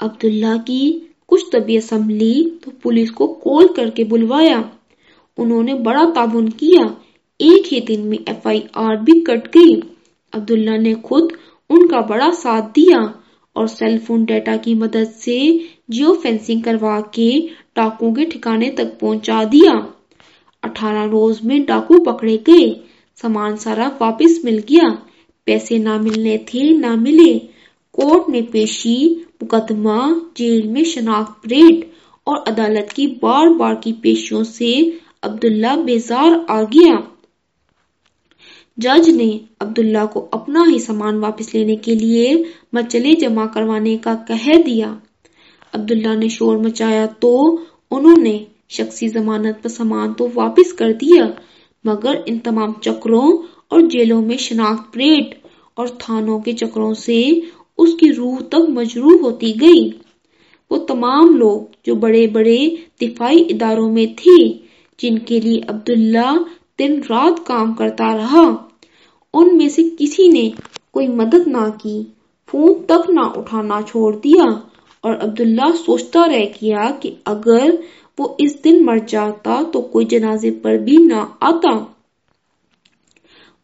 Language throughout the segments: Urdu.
عبداللہ کی کچھ طبیعت سنبھلی تو پولیس کو کال کر کے بلوایا۔ انہوں نے بڑا تعاون کیا۔ ایک ہی دن میں ایف آئی آر بھی کٹ گئی۔ عبداللہ نے خود ان کا بڑا ساتھ دیا اور سیل فون ڈیٹا کی مدد سے جیو فینسنگ کروا کے ڈاکو کے ٹھکانے تک پہنچا دیا۔ اٹھارہ روز میں ڈاکو پکڑے گئے۔ سامان سارا واپس مل گیا۔ پیسے نہ ملنے تھے، نہ ملے۔ کورٹ میں پیشی مقدمہ جیل میں شناخت پریڈ اور عدالت کی بار بار کی پیشیوں سے عبداللہ بیزار آ گیا۔ جج نے عبداللہ کو اپنا ہی سامان واپس لینے کے لیے مچلے جمع کروانے کا کہہ دیا۔ عبداللہ نے شور مچایا تو انہوں نے شخصی ضمانت پر سامان تو واپس کر دیا، مگر ان تمام چکروں اور جیلوں میں شناخت پریڈ اور تھانوں کے چکروں سے اس کی روح تک مجروح ہوتی گئی۔ وہ تمام لوگ جو بڑے بڑے دفاعی اداروں میں تھے، جن کے لیے عبداللہ دن رات کام کرتا رہا، ان میں سے کسی نے کوئی مدد نہ کی، فون تک نہ اٹھانا چھوڑ دیا۔ اور عبداللہ سوچتا رہ گیا کہ اگر وہ اس دن مر جاتا تو کوئی جنازے پر بھی نہ آتا۔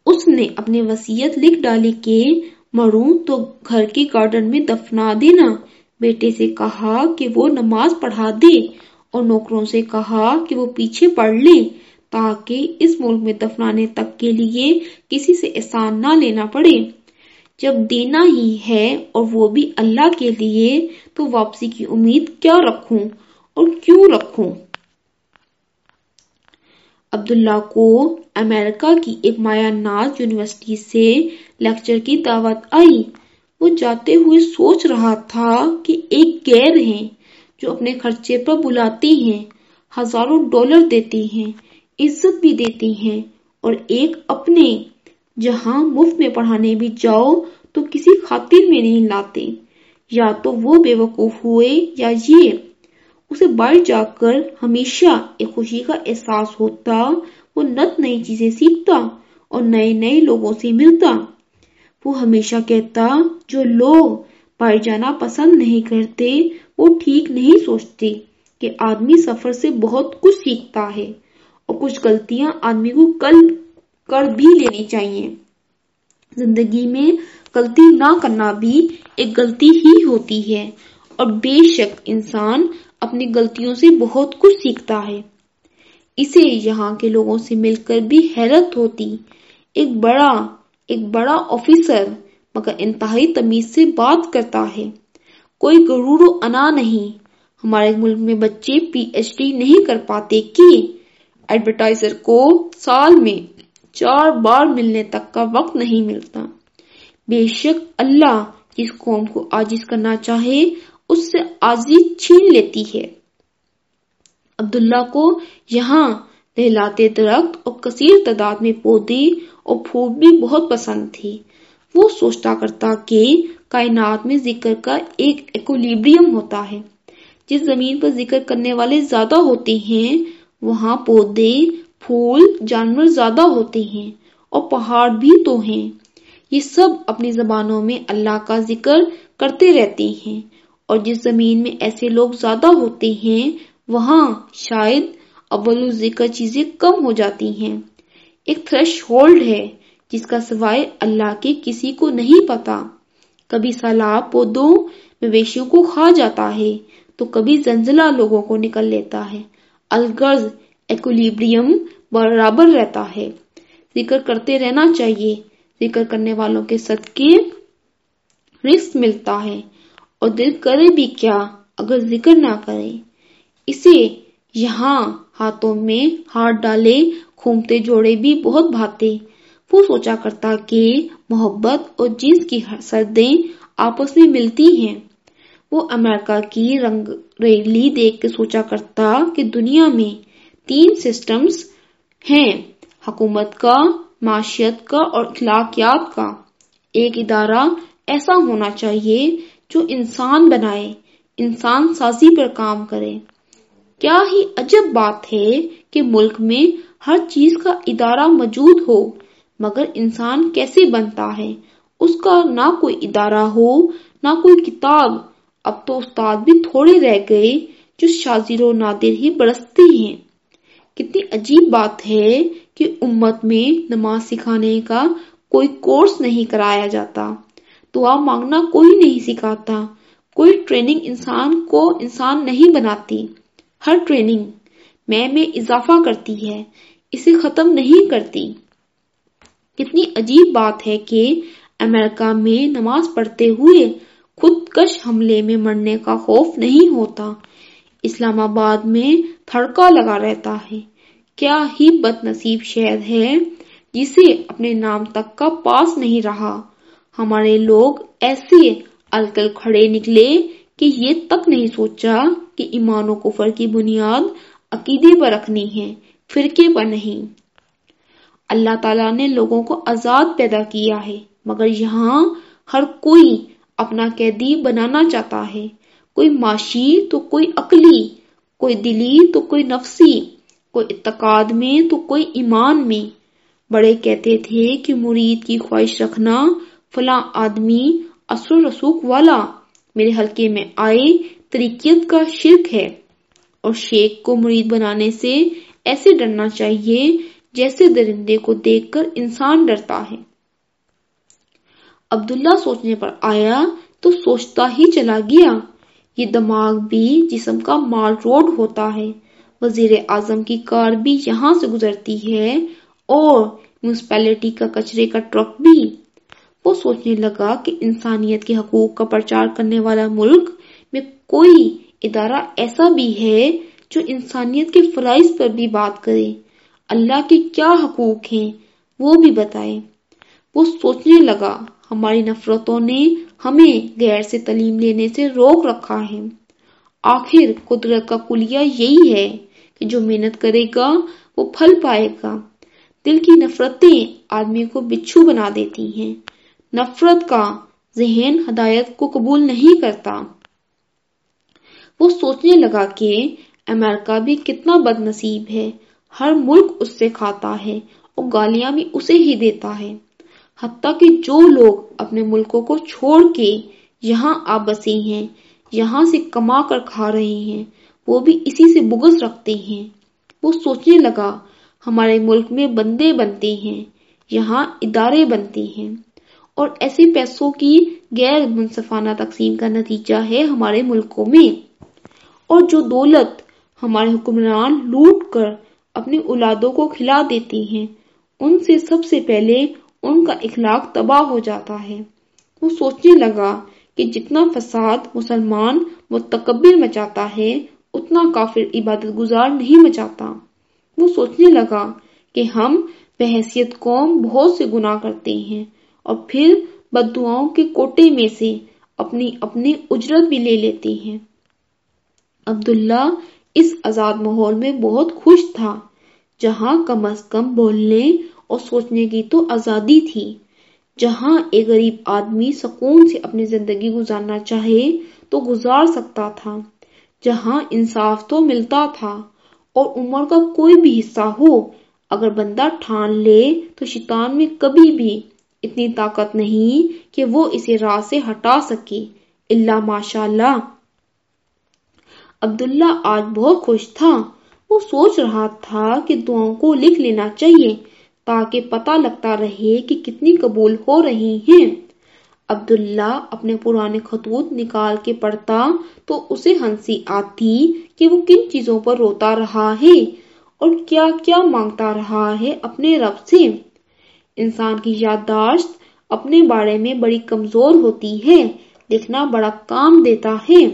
اس نے اپنی وسیعت لکھ ڈالی کہ مروں تو گھر کے گارڈن میں دفنا دینا۔ بیٹے سے کہا کہ وہ نماز پڑھا دے اور نوکروں سے کہا کہ وہ پیچھے پڑھ لے تاکہ اس ملک میں دفنانے تک کے لیے کسی سے احسان نہ لینا پڑے۔ جب دینا ہی ہے اور وہ بھی اللہ کے لیے، تو واپسی کی امید کیا رکھوں اور کیوں رکھوں؟ عبداللہ کو امریکہ کی ایک مایا ناز یونیورسٹی سے لیکچر کی دعوت آئی۔ وہ جاتے ہوئے سوچ رہا تھا کہ ایک غیر ہیں جو اپنے خرچے پر بلاتی ہیں، ہزاروں ڈالر دیتی ہیں، عزت بھی دیتی ہیں، اور ایک اپنے جہاں مفت میں پڑھانے بھی جاؤ تو کسی خاطر میں نہیں لاتے۔ یا تو وہ بے وقوف ہوئے یا یہ۔ اسے باہر جا کر ہمیشہ ایک خوشی کا احساس ہوتا، وہ نت نئی چیزیں سیکھتا اور نئے نئے لوگوں سے ملتا۔ وہ ہمیشہ کہتا جو لوگ باہر جانا پسند نہیں کرتے، وہ ٹھیک نہیں سوچتے کہ آدمی سفر سے بہت کچھ سیکھتا ہے اور کچھ غلطیاں آدمی کو کل کر بھی لینی چاہیے۔ زندگی میں غلطی نہ کرنا بھی ایک غلطی ہی ہوتی ہے اور بے شک انسان اپنی غلطیوں سے بہت کچھ سیکھتا ہے۔ اسے یہاں کے لوگوں سے مل کر بھی حیرت ہوتی، ایک بڑا ایک بڑا آفیسر مگر انتہائی تمیز سے بات کرتا ہے۔ کوئی غرور و انا نہیں۔ ہمارے ملک میں بچے پی ایچ ڈی نہیں کر پاتے کہ ایڈورٹائزر کو سال میں چار بار ملنے تک کا وقت نہیں ملتا۔ بے شک اللہ جس قوم کو آجز کرنا چاہے، اس سے آزی چھین لیتی ہے۔ عبداللہ کو یہاں دہلاتے درخت اور کثیر تعداد میں پودے اور پھول بھی بہت پسند تھے۔ وہ سوچتا کرتا کہ کائنات میں ذکر کا ایک ایکولیبریم ہوتا ہے۔ جس زمین پر ذکر کرنے والے زیادہ ہوتے ہیں، وہاں پودے، پھول، جانور زیادہ ہوتے ہیں اور پہاڑ بھی تو ہیں۔ یہ سب اپنی زبانوں میں اللہ کا ذکر کرتے رہتے ہیں اور جس زمین میں ایسے لوگ زیادہ ہوتے ہیں، وہاں شاید اول ذکر چیزیں کم ہو جاتی ہیں۔ ایک تھریش ہولڈ ہے جس کا سوائے اللہ کے کسی کو نہیں پتا۔ کبھی سیلاب پودوں، مویشیوں کو کھا جاتا ہے تو کبھی زنزلہ لوگوں کو نکل لیتا ہے۔ الگرز ایکولیبریم برابر رہتا ہے۔ ذکر کرتے رہنا چاہیے۔ ذکر کرنے والوں کے صدقے رزق ملتا ہے۔ اور دل کرے بھی کیا اگر ذکر نہ کرے۔ اسے یہاں ہاتھوں میں ہاتھ ڈالے کھومتے جوڑے بھی بہت بھاتے۔ وہ سوچا کرتا کہ محبت اور جنس کی سردیں آپس میں ملتی ہیں۔ وہ امریکہ کی رنگ ریلی دیکھ کے سوچا کرتا کہ دنیا میں تین سسٹمز ہیں، حکومت کا، معاشیت کا اور اخلاقیات کا۔ ایک ادارہ ایسا ہونا چاہیے جو انسان بنائے، انسان سازی پر کام کرے۔ کیا ہی عجب بات ہے کہ ملک میں ہر چیز کا ادارہ موجود ہو، مگر انسان کیسے بنتا ہے؟ اس کا نہ کوئی ادارہ ہو، نہ کوئی کتاب۔ اب تو استاد بھی تھوڑے رہ گئے جو شازر و نادر ہی برستے ہیں۔ کتنی عجیب بات ہے کہ امت میں نماز سکھانے کا کوئی کورس نہیں کرایا جاتا۔ دعا مانگنا کوئی نہیں سکھاتا۔ کوئی ٹریننگ انسان کو انسان نہیں بناتی۔ ہر ٹریننگ میں میں اضافہ کرتی ہے، اسے ختم نہیں کرتی۔ کتنی عجیب بات ہے کہ امریکہ میں نماز پڑھتے ہوئے خود کش حملے میں مرنے کا خوف نہیں ہوتا۔ اسلام آباد میں تھڑکا لگا رہتا ہے۔ کیا ہی بد نصیب شہر ہے جسے اپنے نام تک کا پاس نہیں رہا۔ ہمارے لوگ ایسے الکل کھڑے نکلے کہ یہ تک نہیں سوچا کہ ایمان و کفر کی بنیاد عقیدے پر رکھنی ہے، فرقے پر نہیں۔ اللہ تعالیٰ نے لوگوں کو آزاد پیدا کیا ہے، مگر یہاں ہر کوئی اپنا قیدی بنانا چاہتا ہے۔ کوئی معاشی تو کوئی عقلی، کوئی دلی تو کوئی نفسی، کوئی اعتقاد میں تو کوئی ایمان میں۔ بڑے کہتے تھے کہ مرید کی خواہش رکھنا فلاں آدمی اثر رسوخ والا میرے حلقے میں آئے طریقیت کا شرک ہے اور شیخ کو مرید بنانے سے ایسے ڈرنا چاہیے جیسے درندے کو دیکھ کر انسان ڈرتا ہے۔ عبداللہ سوچنے پر آیا تو سوچتا ہی چلا گیا۔ یہ دماغ بھی جسم کا مال روڈ ہوتا ہے۔ وزیر اعظم کی کار بھی یہاں سے گزرتی ہے اور میونسپیلٹی کا کچرے کا ٹرک بھی۔ وہ سوچنے لگا کہ انسانیت کے حقوق کا پرچار کرنے والا ملک میں کوئی ادارہ ایسا بھی ہے جو انسانیت کے فرائض پر بھی بات کرے۔ اللہ کے کیا حقوق ہیں وہ بھی بتائے۔ وہ سوچنے لگا، ہماری نفرتوں نے ہمیں غیر سے تعلیم لینے سے روک رکھا ہے۔ آخر قدرت کا کلیا یہی ہے کہ جو محنت کرے گا، وہ پھل پائے گا۔ دل کی نفرتیں آدمی کو بچھو بنا دیتی ہیں۔ نفرت کا ذہن ہدایت کو قبول نہیں کرتا۔ وہ سوچنے لگا کہ امریکہ بھی کتنا بد نصیب ہے، ہر ملک اس سے کھاتا ہے اور گالیاں بھی اسے ہی دیتا ہے۔ حتیٰ کہ جو لوگ اپنے ملکوں کو چھوڑ کے یہاں آ بسے ہیں، یہاں سے کما کر کھا رہے ہیں، وہ بھی اسی سے بغض رکھتے ہیں۔ وہ سوچنے لگا، ہمارے ملک میں بندے بنتے ہیں، یہاں ادارے بنتے ہیں۔ اور ایسے پیسوں کی غیر منصفانہ تقسیم کا نتیجہ ہے ہمارے ملکوں میں۔ اور جو دولت ہمارے حکمران لوٹ کر اپنی اولادوں کو کھلا دیتی ہیں، ان سے سب سے پہلے ان کا اخلاق تباہ ہو جاتا ہے۔ وہ سوچنے لگا کہ جتنا فساد مسلمان متکبر مچاتا ہے، اتنا کافر عبادت گزار نہیں مچاتا۔ وہ سوچنے لگا کہ ہم بحثیت قوم بہت سے گناہ کرتے ہیں۔ اور پھر بدعاؤں کے کوٹے میں سے اپنی اپنی اجرت بھی لے لیتے ہیں۔ عبداللہ اس آزاد ماحول میں بہت خوش تھا۔ جہاں کم از کم بولنے اور سوچنے کی تو آزادی تھی۔ جہاں ایک غریب آدمی سکون سے اپنی زندگی گزارنا چاہے تو گزار سکتا تھا۔ جہاں انصاف تو ملتا تھا اور عمر کا کوئی بھی حصہ ہو، اگر بندہ ٹھان لے تو شیطان میں کبھی بھی اتنی طاقت نہیں کہ وہ اسے راہ سے ہٹا سکے۔ اللہ ماشاء اللہ عبداللہ آج بہت خوش تھا۔ وہ سوچ رہا تھا کہ دعاؤں کو لکھ لینا چاہیے تاکہ پتہ لگتا رہے کہ کتنی قبول ہو رہی ہیں۔ عبداللہ اپنے پرانے خطوط نکال کے پڑھتا تو اسے ہنسی آتی کہ وہ کن چیزوں پر روتا رہا ہے اور کیا کیا مانگتا رہا ہے اپنے رب سے۔ انسان کی یادداشت اپنے بارے میں بڑی کمزور ہوتی ہے لکھنا بڑا کام دیتا ہے۔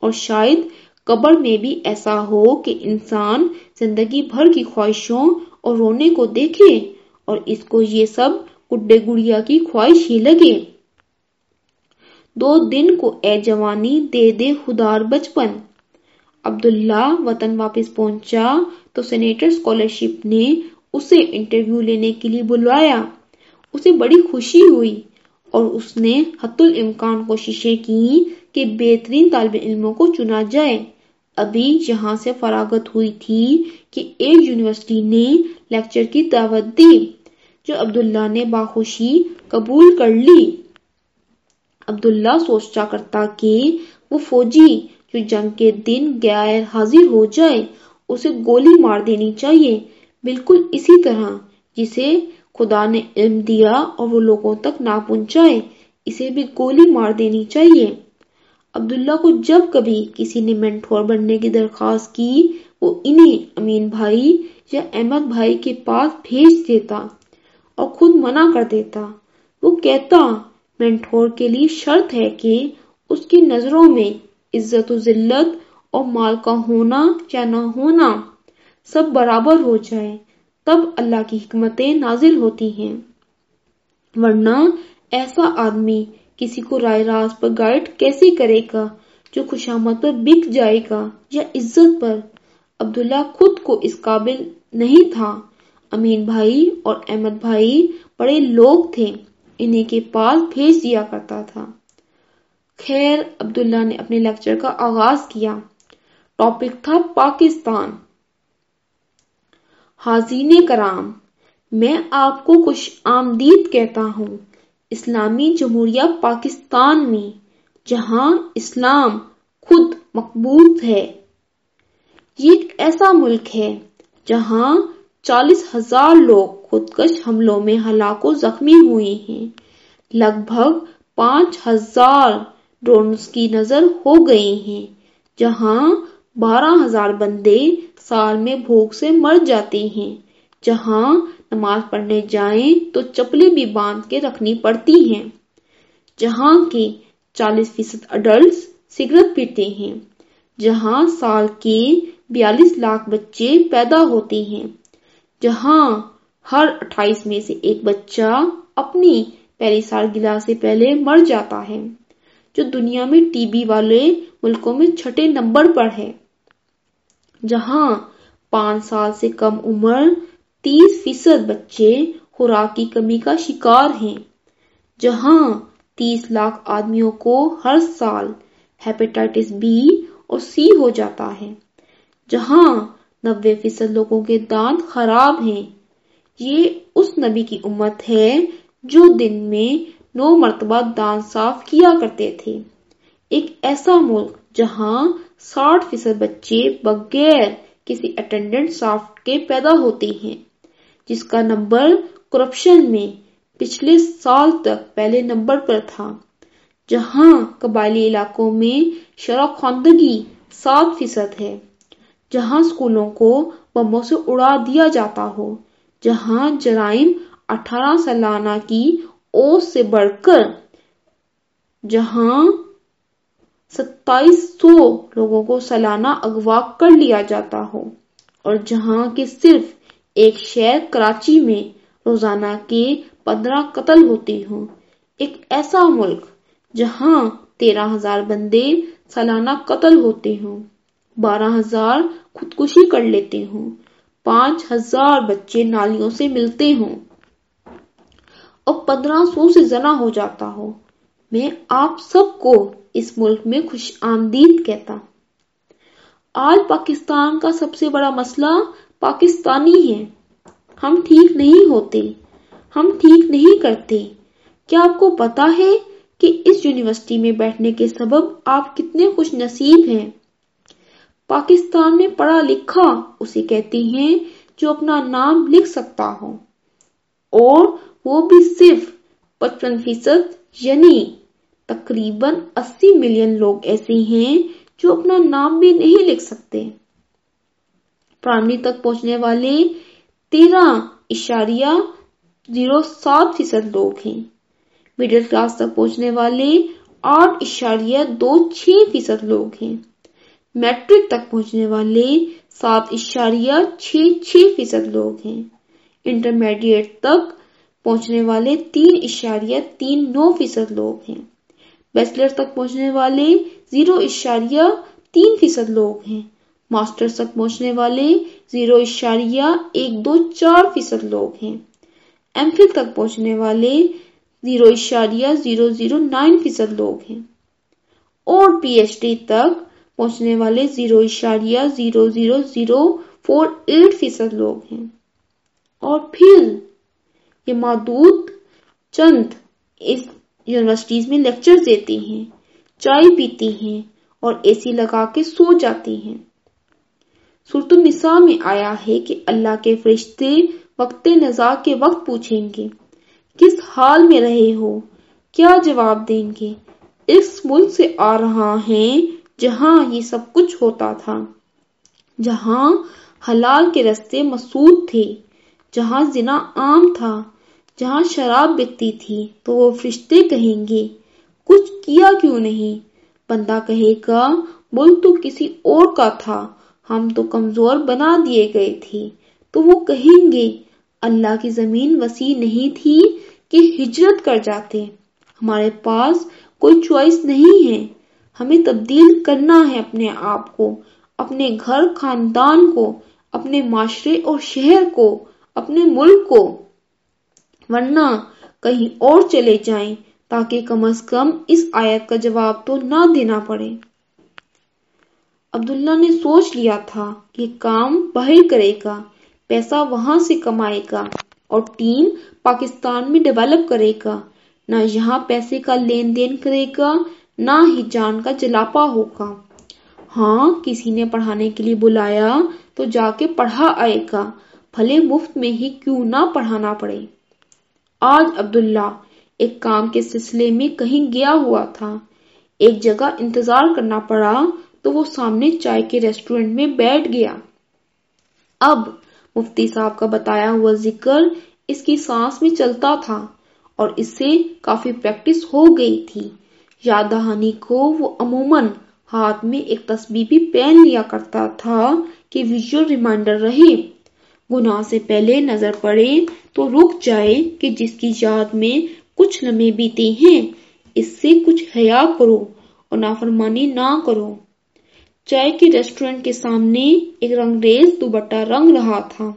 اور شاید قبر میں بھی ایسا ہو کہ انسان زندگی بھر کی خواہشوں اور رونے کو دیکھے اور اس کو یہ سب گڈے گڑیا کی خواہش ہی لگے۔ دو دن کو اے جوانی دے دے خدار بچپن۔ عبداللہ وطن واپس پہنچا تو سینیٹر اسکالرشپ نے اسے انٹرویو لینے کے لیے بلوایا اسے بڑی خوشی ہوئی اور اس نے حت الامکان کوششیں کی کہ بہترین طالب علموں کو چنا جائے۔ ابھی یہاں سے فراغت ہوئی تھی کہ ایک یونیورسٹی نے لیکچر کی دعوت دی، جو عبداللہ نے باخوشی قبول کر لی۔ عبداللہ سوچا کرتا کہ وہ فوجی جو جنگ کے دن غیر حاضر ہو جائے، اسے گولی مار دینی چاہیے۔ بالکل اسی طرح جسے خدا نے علم دیا اور وہ لوگوں تک نہ پہنچائے اسے بھی گولی مار دینی چاہیے۔ عبداللہ کو جب کبھی کسی نے مینٹور بننے کی درخواست کی، وہ انہیں امین بھائی یا احمد بھائی کے پاس بھیج دیتا اور خود منع کر دیتا۔ وہ کہتا مینٹور کے لیے شرط ہے کہ اس کی نظروں میں عزت و ذلت اور مال کا ہونا یا نہ ہونا۔ سب برابر ہو جائے تب اللہ کی حکمتیں نازل ہوتی ہیں۔ ورنہ ایسا آدمی کسی کو رائے راز پر گائیڈ کیسے کرے گا جو خوشامد پر بک جائے گا یا عزت پر؟ عبداللہ خود کو اس قابل نہیں تھا۔ امین بھائی اور احمد بھائی بڑے لوگ تھے، انہیں کے پاس بھیج دیا کرتا تھا۔ خیر، عبداللہ نے اپنے لیکچر کا آغاز کیا۔ ٹاپک تھا پاکستان۔ حاضرین کرام، میں آپ کو خوش آمدید کہتا ہوں۔ اسلامی جمہوریہ پاکستان میں، جہاں اسلام خود مقبول ہے، یہ ایک ایسا ملک ہے جہاں چالیس ہزار لوگ خودکش حملوں میں ہلاک و زخمی ہوئے ہیں۔ لگ بھگ پانچ ہزار ڈرونز کی نظر ہو گئے ہیں، جہاں بارہ ہزار بندے سال میں بھوک سے مر جاتے ہیں۔ جہاں نماز پڑھنے جائیں تو چپلے بھی باندھ کے رکھنی پڑتی ہیں۔ جہاں کے چالیس فیصد اڈلٹس سگریٹ پیتے ہیں۔ جہاں سال کے بیالیس لاکھ بچے پیدا ہوتے ہیں۔ جہاں ہر اٹھائیس میں سے ایک بچہ اپنی پہلی سال گلا سے پہلے مر جاتا ہے۔ جو دنیا میں ٹی بی والے ملکوں میں چھٹے نمبر پر ہے۔ جہاں پانچ سال سے کم عمر تیس فیصد بچے خوراک کی کمی کا شکار ہیں، جہاں تیس لاکھ آدمیوں کو ہر سال ہیپیٹائٹس بی اور سی ہو جاتا ہے، جہاں نوے فیصد لوگوں کے دانت خراب ہیں۔ یہ اس نبی کی امت ہے جو دن میں نو مرتبہ دانت صاف کیا کرتے تھے۔ ایک ایسا ملک جہاں ساٹھ فیصد بچے بغیر کسی اٹینڈنٹ سافٹ کے پیدا ہوتے ہیں، جس کا نمبر کرپشن میں پچھلے سال تک پہلے نمبر پر تھا، جہاں قبائلی علاقوں میں شرح خواندگی سات فیصد ہے، جہاں اسکولوں کو بموں سے اڑا دیا جاتا ہو، جہاں جرائم اٹھارہ سالانہ کی اوس سے بڑھ کر، جہاں ستائیس سو لوگوں کو سالانہ اغوا کر لیا جاتا ہو۔ اور جہاں کے صرف ایک شہر کراچی میں روزانہ کے پندرہ قتل ہوتے ہوں، ایک ایسا ملک جہاں تیرہ ہزار بندے سالانہ قتل ہوتے ہوں، بارہ ہزار خودکشی کر لیتے ہوں، پانچ ہزار بچے نالیوں سے ملتے ہوں۔ اور پندرہ سو سے زنا ہو جاتا ہو۔ میں آپ سب کو اس ملک میں خوش آمدید کہتا۔ آج پاکستان کا سب سے بڑا مسئلہ پاکستانی ہے۔ ہم ٹھیک نہیں ہوتے۔ ہم ٹھیک نہیں کرتے۔ کیا آپ کو پتا ہے کہ اس یونیورسٹی میں بیٹھنے کے سبب آپ کتنے خوش نصیب ہیں؟ پاکستان میں پڑھا لکھا اسے کہتے ہیں جو اپنا نام لکھ سکتا ہو۔ اور وہ بھی صرف پچپن فیصد یعنی تقریباً اسی ملین لوگ ایسے ہیں جو اپنا نام بھی نہیں لکھ سکتے۔ پرائمری تک پہنچنے والے تیرہ اشاریہ زیرو سات فیصد لوگ ہیں۔ مڈل کلاس تک پہنچنے والے آٹھ اشاریہ دو چھ فیصد لوگ ہیں۔ میٹرک تک پہنچنے والے سات اشاریہ چھ چھ فیصد لوگ ہیں۔ انٹرمیڈیٹ تک پہنچنے والے تین اشاریہ تین نو فیصد لوگ ہیں۔ بیچلر تک پہنچنے والے زیرو اشاریہ تین فیصد لوگ ہیں۔ ماسٹر تک پہنچنے والے زیرو اشاریہ ایک دو چار فیصد لوگ ہیں۔ ایم فل تک پہنچنے والے زیرو اشاریہ زیرو زیرو نائن فیصد لوگ ہیں۔ اور پی ایچ ڈی تک پہنچنے والے زیرو اشاریہ zero zero zero four eight فیصد لوگ ہیں۔ اور پھر یہ معدود چند اس یونیورسٹیز میں لیکچر دیتے ہیں، چائے پیتے ہیں اور اے سی لگا کے سو جاتی ہیں۔ صورت النساء میں آیا ہے کہ اللہ کے فرشتے وقت نزا کے وقت پوچھیں گے، کس حال میں رہے ہو؟ کیا جواب دیں گے؟ اس ملک سے آ رہا ہے جہاں یہ سب کچھ ہوتا تھا، جہاں حلال کے رستے مسود تھے، جہاں زنا عام تھا۔ جہاں شراب بکتی تھی تو وہ فرشتے کہیں گے، کچھ کیا کیوں نہیں؟ بندہ کہے گا ملک تو کسی اور کا تھا، ہم تو کمزور بنا دیے گئے تھے۔ تو وہ کہیں گے، اللہ کی زمین وسیع نہیں تھی کہ ہجرت کر جاتے۔ ہمارے پاس کوئی چوائس نہیں ہے۔ ہمیں تبدیل کرنا ہے اپنے آپ کو، اپنے گھر خاندان کو، اپنے معاشرے اور شہر کو، اپنے ملک کو۔ ورنہ کہیں اور چلے جائیں تاکہ کم از کم اس آیت کا جواب تو نہ دینا پڑے۔ عبداللہ نے سوچ لیا تھا کہ کام باہر کرے گا، پیسہ وہاں سے کمائے گا اور ٹیم پاکستان میں ڈیولپ کرے گا۔ نہ یہاں پیسے کا لین دین کرے گا، نہ ہی جان کا جلاپا ہوگا۔ ہاں کسی نے پڑھانے کے لیے بلایا تو جا کے پڑھا آئے گا، بھلے مفت میں ہی کیوں نہ پڑھانا پڑے۔ آج عبداللہ ایک کام کے سلسلے میں کہیں گیا ہوا تھا۔ ایک جگہ انتظار کرنا پڑا تو وہ سامنے چائے کے ریسٹورینٹ میں بیٹھ گیا۔ اب مفتی صاحب کا بتایا ہوا ذکر اس کی سانس میں چلتا تھا اور اس سے کافی پریکٹس ہو گئی تھی۔ یاد دہانی کو وہ عموماً ہاتھ میں ایک تسبیح بھی پہن لیا کرتا تھا کہ ویژل ریمائنڈر رہے۔ گناہ سے پہلے نظر پڑے تو رک جائے کہ جس کی یاد میں کچھ لمحے بیتے ہیں، اس سے کچھ حیا کرو اور نافرمانی نہ کرو۔ چائے کے ریسٹورینٹ کے سامنے ایک رنگریز دوبٹہ رنگ رہا تھا۔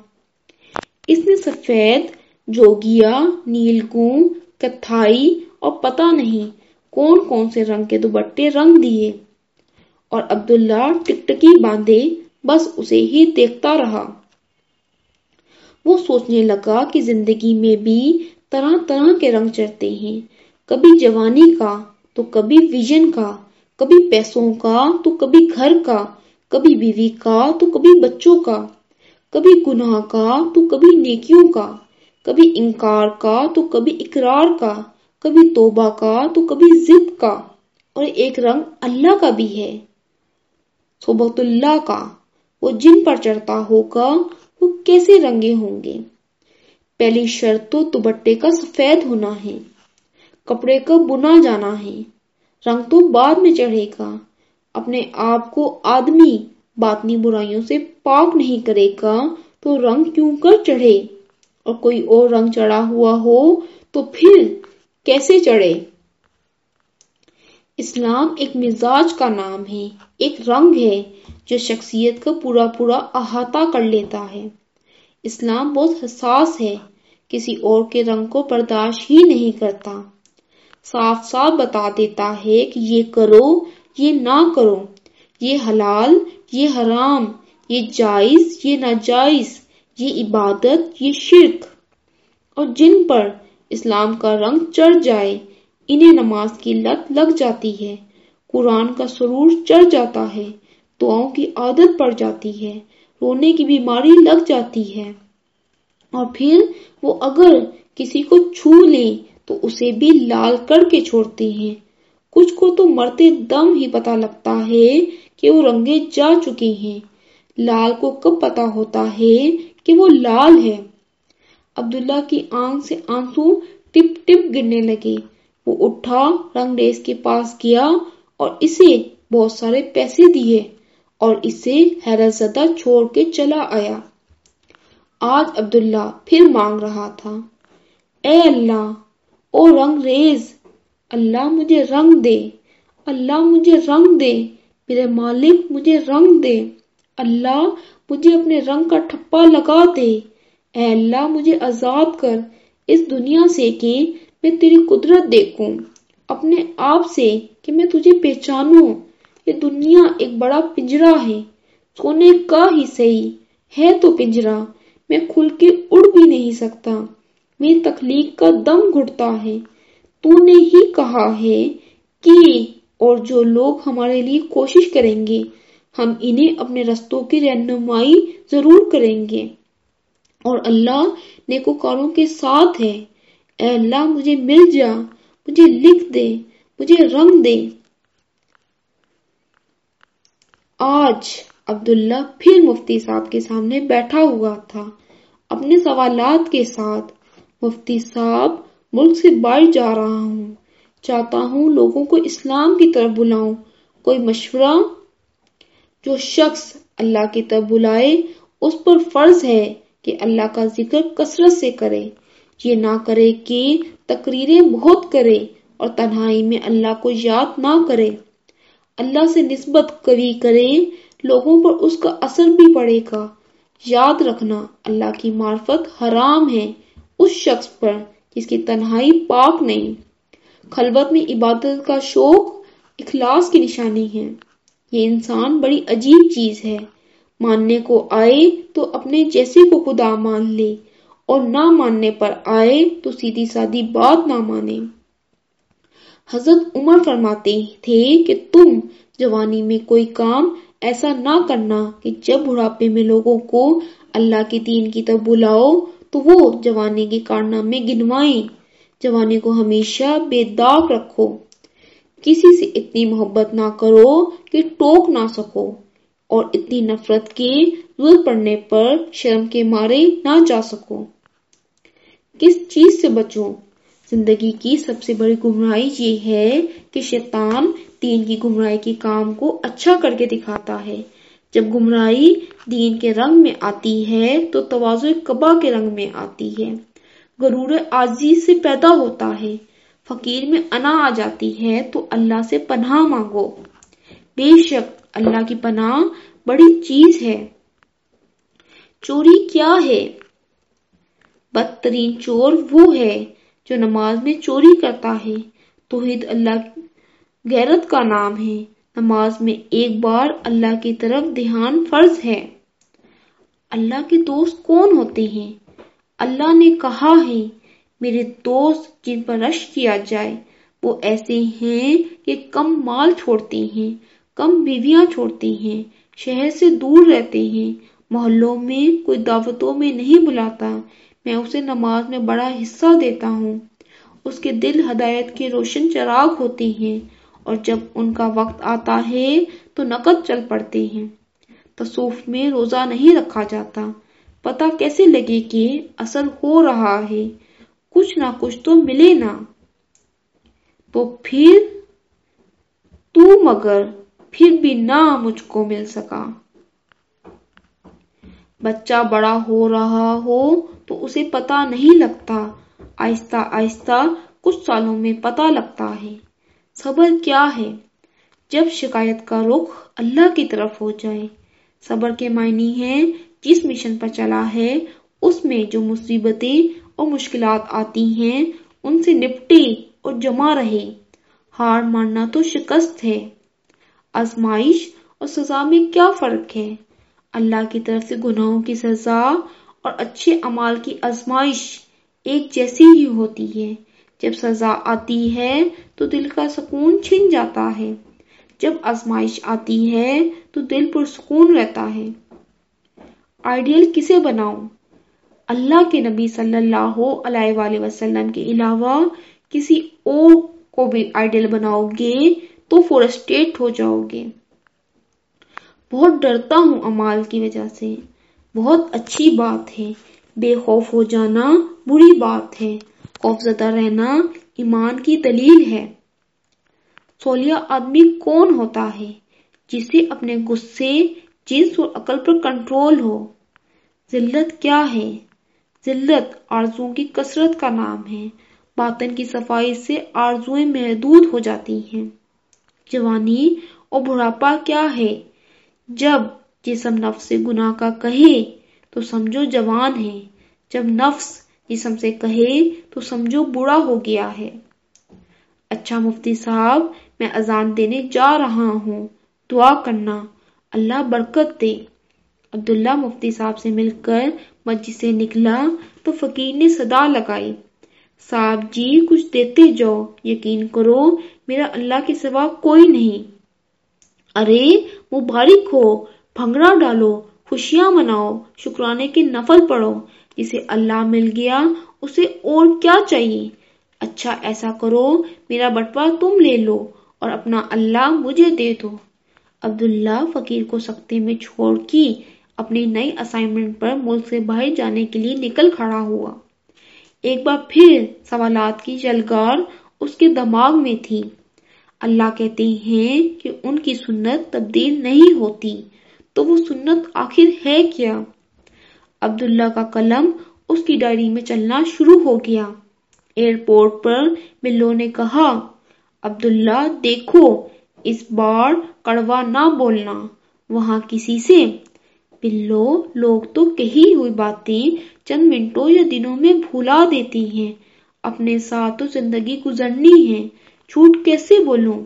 اس نے سفید، جوگیا نیلگوں کتھائی اور پتہ نہیں کون کون سے رنگ کے دوبٹے رنگ دیے۔ اور عبداللہ ٹکٹکی باندھے بس اسے ہی دیکھتا رہا۔ وہ سوچنے لگا کہ زندگی میں بھی طرح طرح کے رنگ چڑھتے ہیں۔ کبھی جوانی کا تو کبھی ویژن کا، کبھی پیسوں کا تو کبھی گھر کا، کبھی بیوی کا تو کبھی بچوں کا، کبھی گناہ کا تو کبھی نیکیوں کا، کبھی انکار کا تو کبھی اقرار کا، کبھی توبہ کا تو کبھی ضد کا۔ اور ایک رنگ اللہ کا بھی ہے صبح اللہ کا۔ وہ جن پر چڑھتا ہوگا وہ کیسے رنگے ہوں گے؟ پہلی شرط تو دوبٹے کا سفید ہونا ہے، کپڑے کا بنا جانا ہے، رنگ تو بعد میں چڑھے گا، اپنے آپ کو آدمی، باطنی برائیوں سے پاک نہیں کرے گا تو رنگ کیوں کر چڑھے؟ اور کوئی اور رنگ چڑھا ہوا ہو تو پھر کیسے چڑھے؟ اسلام ایک مزاج کا نام ہے، ایک رنگ ہے۔ جو شخصیت کا پورا پورا احاطہ کر لیتا ہے۔ اسلام بہت حساس ہے، کسی اور کے رنگ کو برداشت ہی نہیں کرتا۔ صاف صاف بتا دیتا ہے کہ یہ کرو، یہ نہ کرو۔ یہ حلال، یہ حرام، یہ جائز، یہ ناجائز، یہ عبادت، یہ شرک۔ اور جن پر اسلام کا رنگ چڑھ جائے، انہیں نماز کی لت لگ جاتی ہے۔ قرآن کا سرور چڑھ جاتا ہے۔ دعاؤں کی عادت پڑ جاتی ہے، رونے کی بیماری لگ جاتی ہے۔ اور پھر وہ اگر کسی کو چھو لیں تو اسے بھی لال کر کے چھوڑتے ہیں۔ کچھ کو تو مرتے دم ہی پتا لگتا ہے کہ وہ رنگے جا چکے ہیں۔ لال کو کب پتا ہوتا ہے کہ وہ لال ہے۔ عبداللہ کی آنکھ سے آنسو ٹپ ٹپ گرنے لگے۔ وہ اٹھا، رنگ ریس کے پاس گیا اور اسے بہت سارے پیسے دیے۔ اور اسے حیرت زدہ چھوڑ کے چلا آیا۔ آج عبداللہ پھر مانگ رہا تھا۔ اے اللہ، او رنگ ریز، اللہ مجھے رنگ دے، اللہ مجھے رنگ دے، میرے مالک مجھے رنگ دے، اللہ مجھے اپنے رنگ کا ٹھپا لگا دے۔ اے اللہ، مجھے آزاد کر اس دنیا سے کہ میں تیری قدرت دیکھوں، اپنے آپ سے کہ میں تجھے پہچانوں۔ یہ دنیا ایک بڑا پنجرا ہے، سونے کا ہی صحیح، ہے تو پنجرا میں کھل کے اڑ بھی نہیں سکتا۔ میری تخلیق کا دم گھٹتا ہے۔ تو نے ہی کہا ہے کہ، اور جو لوگ ہمارے لیے کوشش کریں گے، ہم انہیں اپنے رستوں کی رہنمائی ضرور کریں گے۔ اور اللہ نیکوکاروں کے ساتھ ہے۔ اے اللہ، مجھے مل جا، مجھے لکھ دے، مجھے رنگ دے۔ آج عبداللہ پھر مفتی صاحب کے سامنے بیٹھا ہوا تھا۔ اپنے سوالات کے ساتھ مفتی صاحب ملک سے باہر جا رہا ہوں۔ چاہتا ہوں لوگوں کو اسلام کی طرف بلاؤں۔ کوئی مشورہ؟ جو شخص اللہ کی طرف بلائے، اس پر فرض ہے کہ اللہ کا ذکر کثرت سے کرے۔ یہ نہ کرے کہ تقریریں بہت کرے اور تنہائی میں اللہ کو یاد نہ کرے۔ اللہ سے نسبت کبھی کرے لوگوں پر اس کا اثر بھی پڑے گا۔ یاد رکھنا، اللہ کی معرفت حرام ہے اس شخص پر جس کی تنہائی پاک نہیں۔ خلوت میں عبادت کا شوق، اخلاص کی نشانی ہے۔ یہ انسان بڑی عجیب چیز ہے۔ ماننے کو آئے تو اپنے جیسے کو خدا مان لے، اور نہ ماننے پر آئے تو سیدھی سادی بات نہ مانے۔ حضرت عمر فرماتے تھے کہ تم جوانی میں کوئی کام ایسا نہ کرنا کہ جب بڑھاپے میں لوگوں کو اللہ کے دین کی طرف بلاؤ، تو وہ جوانی کے کارنامے گنوائیں۔ جوانی کو ہمیشہ بے داغ رکھو۔ کسی سے اتنی محبت نہ کرو کہ ٹوک نہ سکو۔ اور اتنی نفرت کی ضرورت پڑنے پر شرم کے مارے نہ جا سکو۔ کس چیز سے بچو زندگی کی سب سے بڑی گمراہی یہ ہے کہ شیطان دین کی گمراہی کے کام کو اچھا کر کے دکھاتا ہے۔ جب گمراہی دین کے رنگ میں آتی ہے تو توازو کبا کے رنگ میں آتی ہے۔ غرور آزی سے پیدا ہوتا ہے۔ فقیر میں انا آ جاتی ہے تو اللہ سے پناہ مانگو۔ بے شک اللہ کی پناہ بڑی چیز ہے۔ چوری کیا ہے؟ بدترین چور وہ ہے جو نماز میں چوری کرتا ہے، توحید اللہ غیرت کا نام ہے۔ نماز میں ایک بار اللہ کی طرف دھیان فرض ہے۔ اللہ کے دوست کون ہوتے ہیں؟ اللہ نے کہا ہے، میرے دوست جن پر رش کیا جائے، وہ ایسے ہیں کہ کم مال چھوڑتے ہیں، کم بیویاں چھوڑتے ہیں، شہر سے دور رہتے ہیں، محلوں میں کوئی دعوتوں میں نہیں بلاتا۔ میں اسے نماز میں بڑا حصہ دیتا ہوں۔ اس کے دل ہدایت کے روشن چراغ ہوتے ہیں اور جب ان کا وقت آتا ہے تو نقد چل پڑتے ہیں۔ تصوف میں روزہ نہیں رکھا جاتا۔ پتا کیسے لگے کہ اثر ہو رہا ہے۔ کچھ نہ کچھ تو ملے نا۔ تو پھر تو مگر پھر بھی نہ مجھ کو مل سکا۔ بچہ بڑا ہو رہا ہو تو اسے پتا نہیں لگتا۔ آہستہ آہستہ کچھ سالوں میں پتا لگتا ہے۔ صبر کیا ہے؟ جب شکایت کا رخ اللہ کی طرف ہو جائے۔ صبر کے معنی ہے جس مشن پر چلا ہے، اس میں جو مصیبتیں اور مشکلات آتی ہیں، ان سے نپٹے اور جمع رہے۔ ہار ماننا تو شکست ہے۔ آزمائش اور سزا میں کیا فرق ہے؟ اللہ کی طرف سے گناہوں کی سزا اور اچھے امال کی آزمائش ایک جیسی ہی ہوتی ہے۔ جب سزا آتی ہے تو دل کا سکون چھن جاتا ہے۔ جب آزمائش آتی ہے تو دل پر سکون رہتا ہے۔ آئیڈیل کسے بناؤ؟ اللہ کے نبی صلی اللہ علیہ وآلہ وسلم کے علاوہ کسی اور کو بھی آئیڈیل بناؤ گے تو فورسٹیٹ ہو جاؤ گے۔ بہت ڈرتا ہوں امال کی وجہ سے۔ بہت اچھی بات ہے۔ بے خوف ہو جانا بری بات ہے۔ خوف زدہ رہنا ایمان کی دلیل ہے۔ سولیا آدمی کون ہوتا ہے؟ جسے اپنے غصے جنس اور عقل پر کنٹرول ہو۔ ذلت کیا ہے؟ ذلت آرزوں کی کثرت کا نام ہے۔ باطن کی صفائی سے آرزویں محدود ہو جاتی ہیں۔ جوانی اور بڑھاپا کیا ہے؟ جب جسم نفس سے گناہ کا کہے تو سمجھو جوان ہے جب نفس جسم سے کہے تو سمجھو بڑا ہو گیا ہے۔ اچھا مفتی صاحب، میں اذان دینے جا رہا ہوں۔ دعا کرنا۔ اللہ برکت دے۔ عبداللہ مفتی صاحب سے مل کر مسجد سے نکلا تو فقیر نے صدا لگائی۔ صاحب جی کچھ دیتے جاؤ۔ یقین کرو، میرا اللہ کے سوا کوئی نہیں۔ ارے مبارک ہو۔ بھنگڑا ڈالو، خوشیاں مناؤ، شکرانے کے نفل پڑھو، جسے اللہ مل گیا، اسے اور کیا چاہیے؟ اچھا ایسا کرو، میرا بٹوا تم لے لو اور اپنا اللہ مجھے دے دو۔ عبداللہ فقیر کو سکتے میں چھوڑ کی اپنی نئی اسائنمنٹ پر ملک سے باہر جانے کے لیے نکل کھڑا ہوا۔ ایک بار پھر سوالات کی جلگار اس کے دماغ میں تھی۔ اللہ کہتے ہیں کہ ان کی سنت تبدیل نہیں ہوتی۔ تو وہ سنت آخر ہے کیا؟ عبداللہ کا قلم اس کی ڈائری میں چلنا شروع ہو گیا۔ ایئرپورٹ پر ملو نے کہا، عبداللہ دیکھو، اس بار کڑوا نہ بولنا۔ وہاں کسی سے بلو لوگ تو کہی ہوئی باتیں چند منٹوں یا دنوں میں بھولا دیتی ہیں۔ اپنے ساتھ تو زندگی گزرنی ہے، جھوٹ کیسے بولوں؟